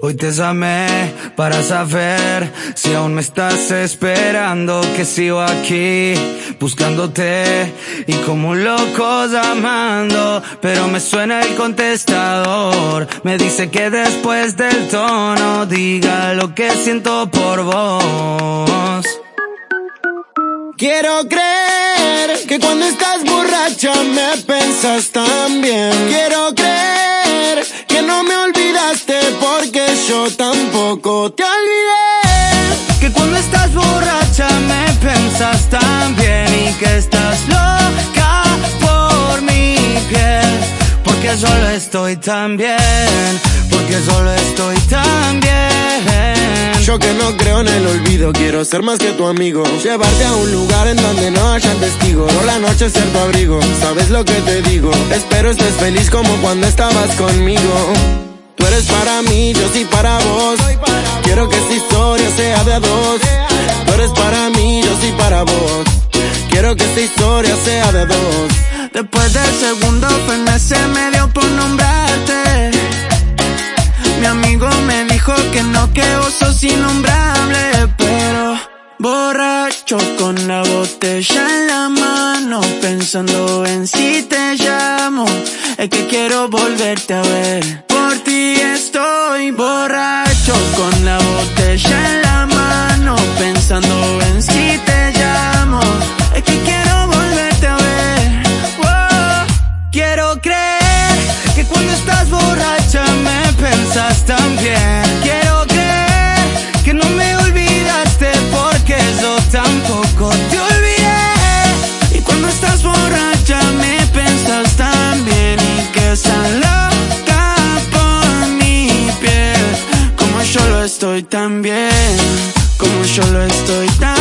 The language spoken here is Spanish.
Hoy te llamé para saber si aún me estás esperando, que sigo aquí buscándote y como un loco llamando, pero me suena el contestador, me dice que después del tono diga lo que siento por vos. Quiero creer que cuando estás borracha me pensas tan bien. Quiero te olvidé. Que cuando estás borracha me pensas tan bien y que estás loca por mi piel. Porque solo estoy tan bien, porque solo estoy tan bien. Yo que no creo en el olvido, quiero ser más que tu amigo. Llevarte a un lugar en donde no haya testigos. Por la noche ser tu abrigo, sabes lo que te digo. Espero estés feliz como cuando estabas conmigo. Tú eres para mí, yo sí para vos. Quiero que esta historia sea de dos. Tú eres para mí, yo sí para vos. Quiero que esta historia sea de dos. Después del segundo se me dio por nombrarte. Mi amigo me dijo que no, que vos sos innombrable, pero borracho con la botella en la mano, pensando en si te llamo, es que quiero volverte a ver. Por ti estoy borracho con la botella en la mano, pensando en si te llamo, es que quiero volverte a ver. Quiero creer estoy tan bien, como yo lo estoy tan